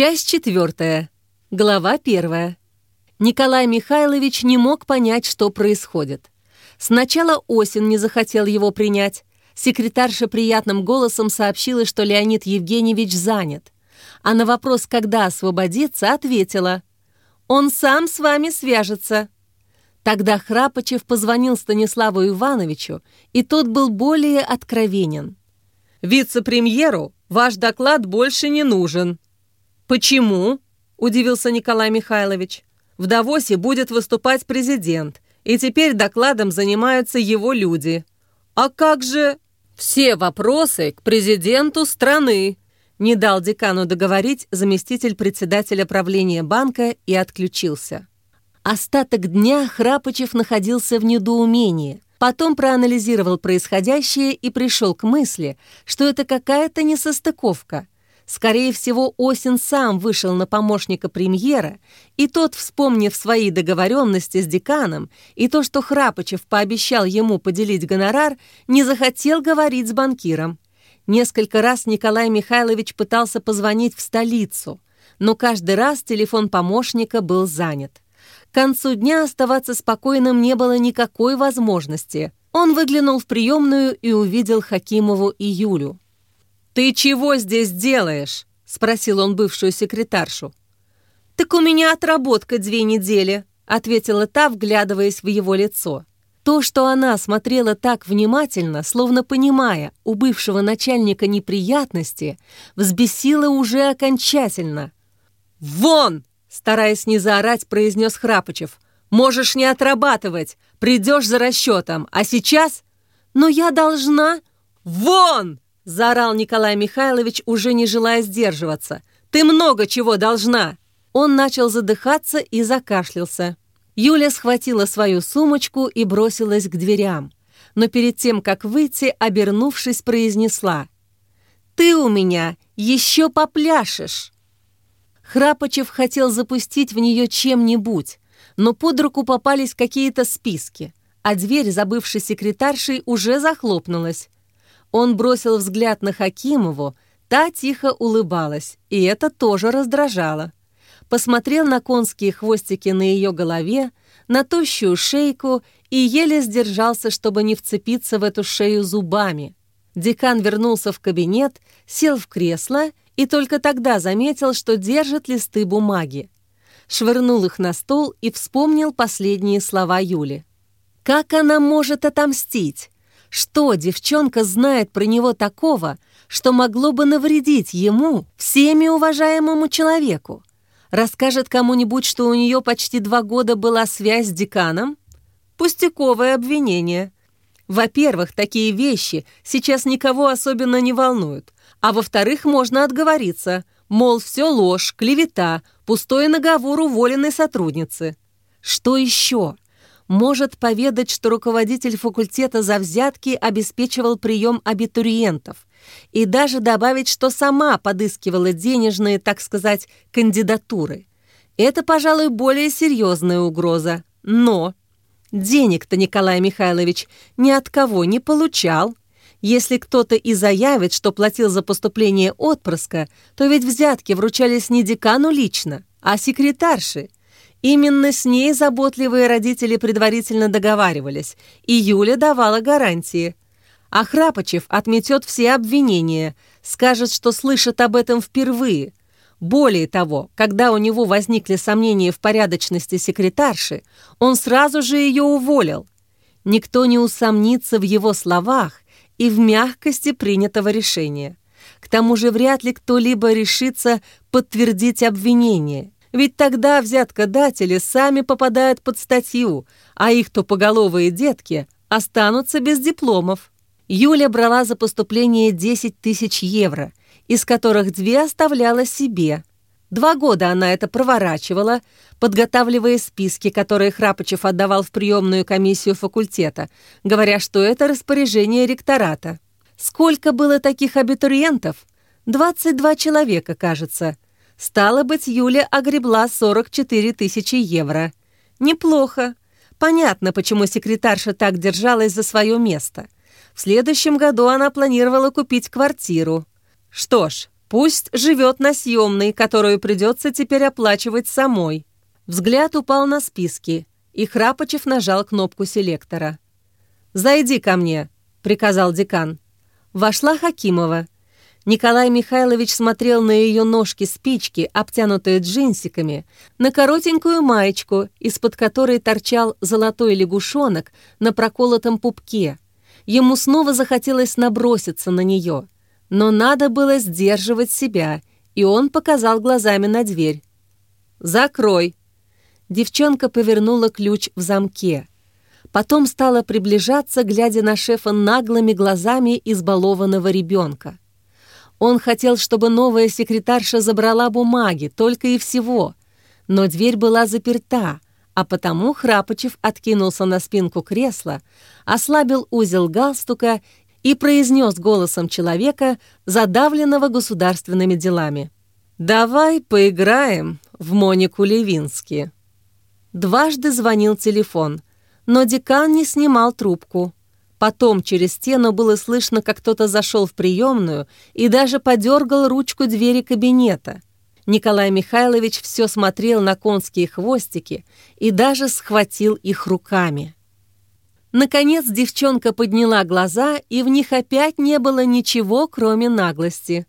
Часть четвертая. Глава первая. Николай Михайлович не мог понять, что происходит. Сначала Осин не захотел его принять. Секретарша приятным голосом сообщила, что Леонид Евгеньевич занят. А на вопрос, когда освободиться, ответила. «Он сам с вами свяжется». Тогда Храпочев позвонил Станиславу Ивановичу, и тот был более откровенен. «Вице-премьеру ваш доклад больше не нужен», «Почему?» – удивился Николай Михайлович. «В Давосе будет выступать президент, и теперь докладом занимаются его люди. А как же...» «Все вопросы к президенту страны», – не дал декану договорить заместитель председателя правления банка и отключился. Остаток дня Храпочев находился в недоумении. Потом проанализировал происходящее и пришел к мысли, что это какая-то несостыковка – Скорее всего, Осин сам вышел на помощника премьера, и тот, вспомнив свои договоренности с деканом и то, что Храпочев пообещал ему поделить гонорар, не захотел говорить с банкиром. Несколько раз Николай Михайлович пытался позвонить в столицу, но каждый раз телефон помощника был занят. К концу дня оставаться спокойным не было никакой возможности. Он выглянул в приемную и увидел Хакимову и Юлю. «Ты чего здесь делаешь?» — спросил он бывшую секретаршу. «Так у меня отработка две недели», — ответила та, вглядываясь в его лицо. То, что она смотрела так внимательно, словно понимая у бывшего начальника неприятности, взбесило уже окончательно. «Вон!» — стараясь не заорать, произнес Храпочев. «Можешь не отрабатывать, придешь за расчетом, а сейчас...» «Но я должна...» «Вон!» Заорал Николай Михайлович, уже не желая сдерживаться. «Ты много чего должна!» Он начал задыхаться и закашлялся. Юля схватила свою сумочку и бросилась к дверям. Но перед тем, как выйти, обернувшись, произнесла. «Ты у меня еще попляшешь!» Храпочев хотел запустить в нее чем-нибудь, но под руку попались какие-то списки, а дверь, забывшей секретаршей, уже захлопнулась. Он бросил взгляд на Хакимову, та тихо улыбалась, и это тоже раздражало. Посмотрел на конские хвостики на ее голове, на тощую шейку и еле сдержался, чтобы не вцепиться в эту шею зубами. Декан вернулся в кабинет, сел в кресло и только тогда заметил, что держит листы бумаги. Швырнул их на стол и вспомнил последние слова Юли. «Как она может отомстить? Что девчонка знает про него такого, что могло бы навредить ему, всеми уважаемому человеку? Расскажет кому-нибудь, что у нее почти два года была связь с деканом? Пустяковое обвинение. Во-первых, такие вещи сейчас никого особенно не волнуют. А во-вторых, можно отговориться, мол, все ложь, клевета, пустой наговор уволенной сотрудницы. Что еще? Может поведать, что руководитель факультета за взятки обеспечивал прием абитуриентов, и даже добавить, что сама подыскивала денежные, так сказать, кандидатуры. Это, пожалуй, более серьезная угроза. Но денег-то Николай Михайлович ни от кого не получал. Если кто-то и заявит, что платил за поступление отпрыска, то ведь взятки вручались не декану лично, а секретарше – Именно с ней заботливые родители предварительно договаривались, и Юля давала гарантии. А Храпочев отметет все обвинения, скажет, что слышит об этом впервые. Более того, когда у него возникли сомнения в порядочности секретарши, он сразу же ее уволил. Никто не усомнится в его словах и в мягкости принятого решения. К тому же вряд ли кто-либо решится подтвердить обвинение – ведь тогда взяткодатели сами попадают под статью, а их тупоголовые детки останутся без дипломов. Юля брала за поступление 10 тысяч евро, из которых две оставляла себе. Два года она это проворачивала, подготавливая списки, которые Храпочев отдавал в приемную комиссию факультета, говоря, что это распоряжение ректората. Сколько было таких абитуриентов? 22 человека, кажется. Стало быть, Юля огребла 44 тысячи евро. Неплохо. Понятно, почему секретарша так держалась за свое место. В следующем году она планировала купить квартиру. Что ж, Пусть живет на съемной, которую придется теперь оплачивать самой. Взгляд упал на списки, и Храпочев нажал кнопку селектора. «Зайди ко мне», — приказал декан. Вошла Хакимова. Николай Михайлович смотрел на ее ножки-спички, обтянутые джинсиками, на коротенькую маечку, из-под которой торчал золотой лягушонок на проколотом пупке. Ему снова захотелось наброситься на нее — но надо было сдерживать себя, и он показал глазами на дверь. «Закрой!» Девчонка повернула ключ в замке. Потом стала приближаться, глядя на шефа наглыми глазами избалованного ребенка. Он хотел, чтобы новая секретарша забрала бумаги, только и всего. Но дверь была заперта, а потому Храпочев откинулся на спинку кресла, ослабил узел галстука и произнес голосом человека, задавленного государственными делами. «Давай поиграем в Монику Левински». Дважды звонил телефон, но декан не снимал трубку. Потом через стену было слышно, как кто-то зашел в приемную и даже подергал ручку двери кабинета. Николай Михайлович все смотрел на конские хвостики и даже схватил их руками. Наконец девчонка подняла глаза, и в них опять не было ничего, кроме наглости.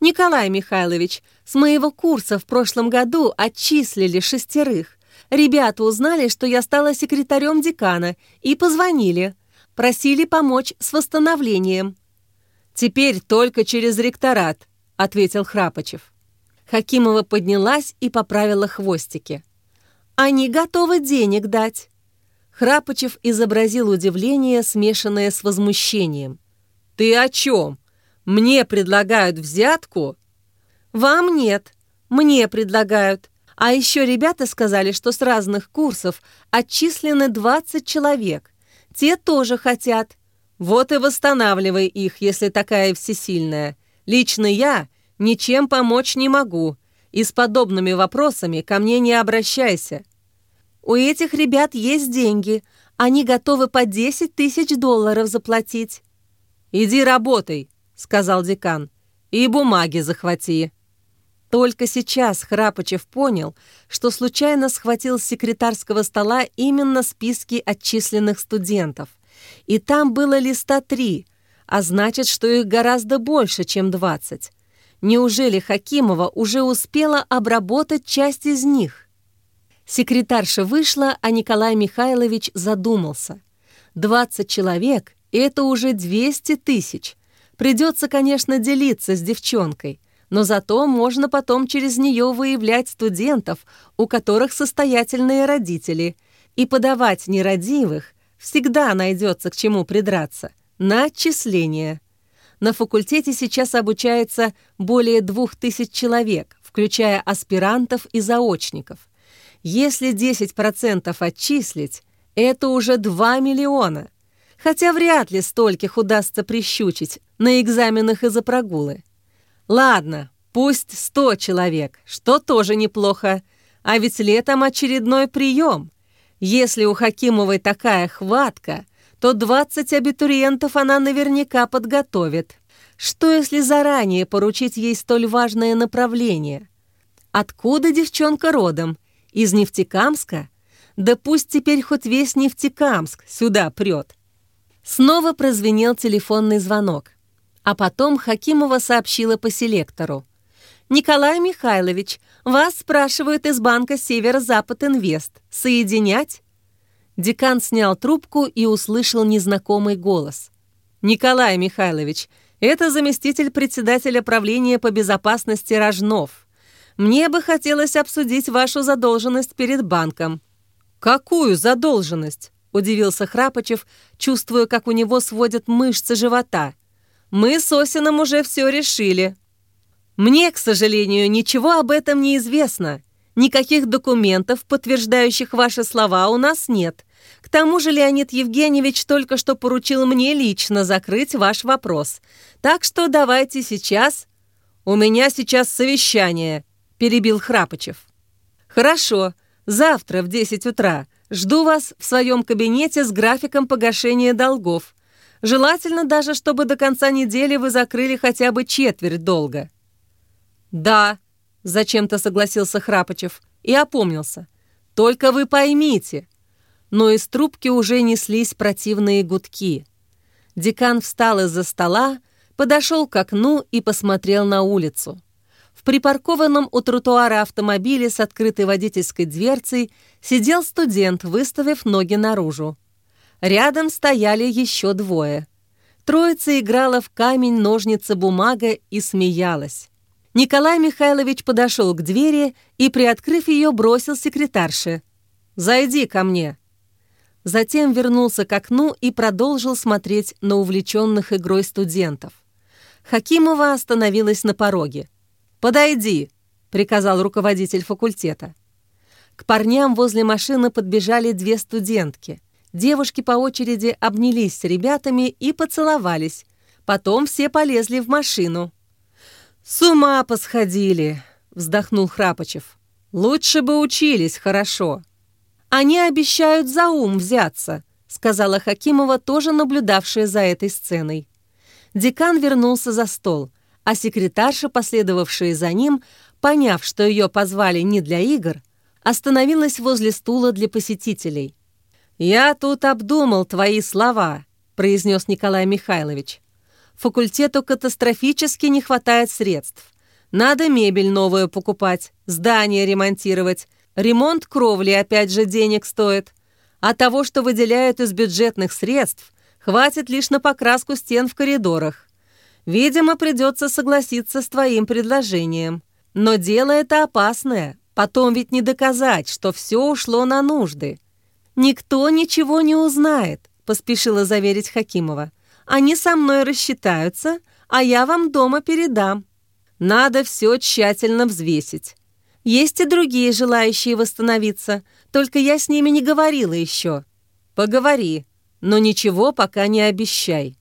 «Николай Михайлович, с моего курса в прошлом году отчислили шестерых. Ребята узнали, что я стала секретарем декана, и позвонили. Просили помочь с восстановлением». «Теперь только через ректорат», — ответил Храпочев. Хакимова поднялась и поправила хвостики. «Они готовы денег дать». Храпочев изобразил удивление, смешанное с возмущением. «Ты о чем? Мне предлагают взятку?» «Вам нет. Мне предлагают. А еще ребята сказали, что с разных курсов отчислены 20 человек. Те тоже хотят. Вот и восстанавливай их, если такая всесильная. Лично я ничем помочь не могу. И с подобными вопросами ко мне не обращайся. У этих ребят есть деньги. Они готовы по 10 тысяч долларов заплатить». «Иди работай», — сказал декан, — «и бумаги захвати». Только сейчас Храпочев понял, что случайно схватил с секретарского стола именно списки отчисленных студентов. И там было листа три, а значит, что их гораздо больше, чем 20. Неужели Хакимова уже успела обработать часть из них? Секретарша вышла, а Николай Михайлович задумался. 20 человек — это уже 200 тысяч. Придется, конечно, делиться с девчонкой, но зато можно потом через нее выявлять студентов, у которых состоятельные родители, и подавать нерадивых всегда найдется к чему придраться, на отчисление. На факультете сейчас обучается более двух тысяч человек, включая аспирантов и заочников — если 10% отчислить, это уже 2 миллиона. Хотя вряд ли стольких удастся прищучить на экзаменах из-за прогулы. Ладно, пусть 100 человек, что тоже неплохо. А ведь летом очередной прием. Если у Хакимовой такая хватка, то 20 абитуриентов она наверняка подготовит. Что если заранее поручить ей столь важное направление? Откуда девчонка родом? Из Нефтекамска? Да пусть теперь хоть весь Нефтекамск сюда прет. Снова прозвенел телефонный звонок. А потом Хакимова сообщила по селектору. «Николай Михайлович, вас спрашивают из банка Северо-Запад Инвест. Соединять?» Декан снял трубку и услышал незнакомый голос. «Николай Михайлович, это заместитель председателя правления по безопасности Рожнов. Мне бы хотелось обсудить вашу задолженность перед банком». «Какую задолженность?» – удивился Храпочев, чувствуя, как у него сводят мышцы живота. «Мы с Осином уже все решили». «Мне, к сожалению, ничего об этом не известно. Никаких документов, подтверждающих ваши слова, у нас нет. К тому же Леонид Евгеньевич только что поручил мне лично закрыть ваш вопрос. Так что давайте сейчас...» «У меня сейчас совещание», — перебил Храпочев. «Хорошо, завтра в 10 утра жду вас в своем кабинете с графиком погашения долгов. Желательно даже, чтобы до конца недели вы закрыли хотя бы четверть долга». «Да», — зачем-то согласился Храпочев и опомнился. «Только вы поймите». Но из трубки уже неслись противные гудки. Декан встал из-за стола, подошел к окну и посмотрел на улицу. В припаркованном у тротуара автомобиле с открытой водительской дверцей сидел студент, выставив ноги наружу. Рядом стояли еще двое. Троица играла в камень, ножницы, бумага и смеялась. Николай Михайлович подошел к двери и, приоткрыв ее, бросил секретарше. «Зайди ко мне». Затем вернулся к окну и продолжил смотреть на увлеченных игрой студентов. Хакимова остановилась на пороге. «Подойди», — приказал руководитель факультета. К парням возле машины подбежали две студентки. Девушки по очереди обнялись с ребятами и поцеловались. Потом все полезли в машину. «С ума посходили!» — вздохнул Храпочев. «Лучше бы учились хорошо». «Они обещают за ум взяться», — сказала Хакимова, тоже наблюдавшая за этой сценой. Декан вернулся за стол, а секретарша, последовавшая за ним, поняв, что ее позвали не для игр, остановилась возле стула для посетителей. «Я тут обдумал твои слова», — произнес Николай Михайлович. Факультету катастрофически не хватает средств. Надо мебель новую покупать, здание ремонтировать. Ремонт кровли опять же денег стоит. А того, что выделяют из бюджетных средств, хватит лишь на покраску стен в коридорах. Видимо, придется согласиться с твоим предложением. Но дело это опасное. Потом ведь не доказать, что все ушло на нужды. «Никто ничего не узнает», — поспешила заверить Хакимова. Они со мной рассчитаются, а я вам дома передам. Надо все тщательно взвесить. Есть и другие желающие восстановиться, только я с ними не говорила еще. Поговори, но ничего пока не обещай.